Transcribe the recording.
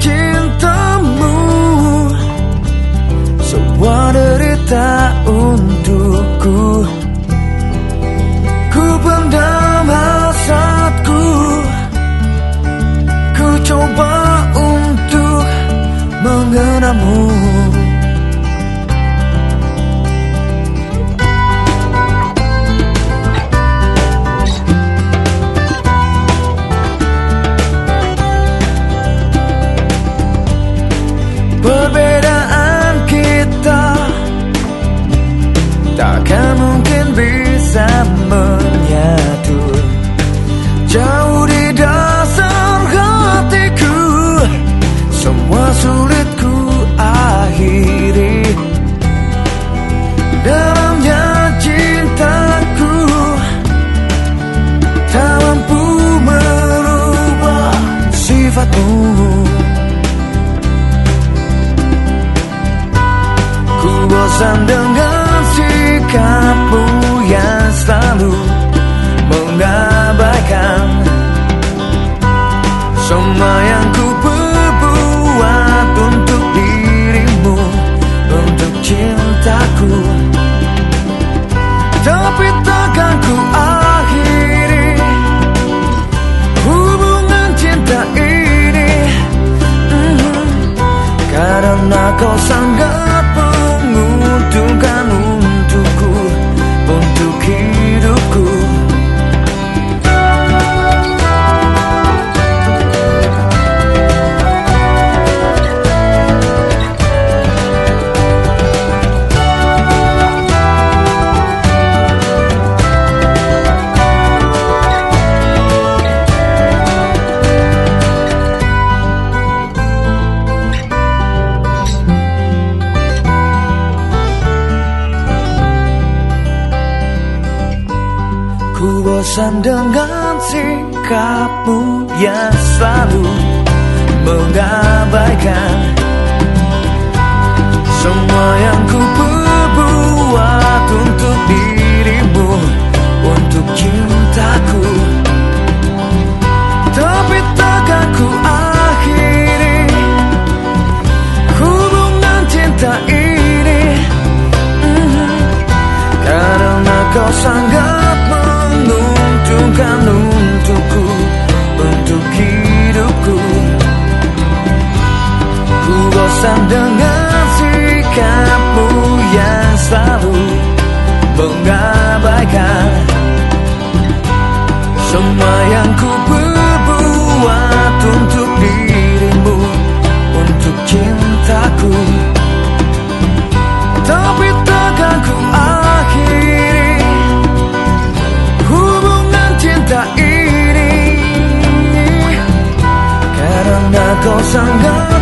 cintamu. Semua derita untukku. Ku pendam hasratku. Ku coba untuk mengenalmu Ku bosan dengan bosan dengan sikapmu yang selalu mengabaikan Semua yang ku perbuat untuk dirimu Untuk cintaku Tapi takkan ku akhiri Hubungan cinta ini Mhm. Karena kau sangat menguntungkan untukku Untuk hidupku. Ku bosan dengan sikapmu yang selalu mengabaikan ini Karena kau sangat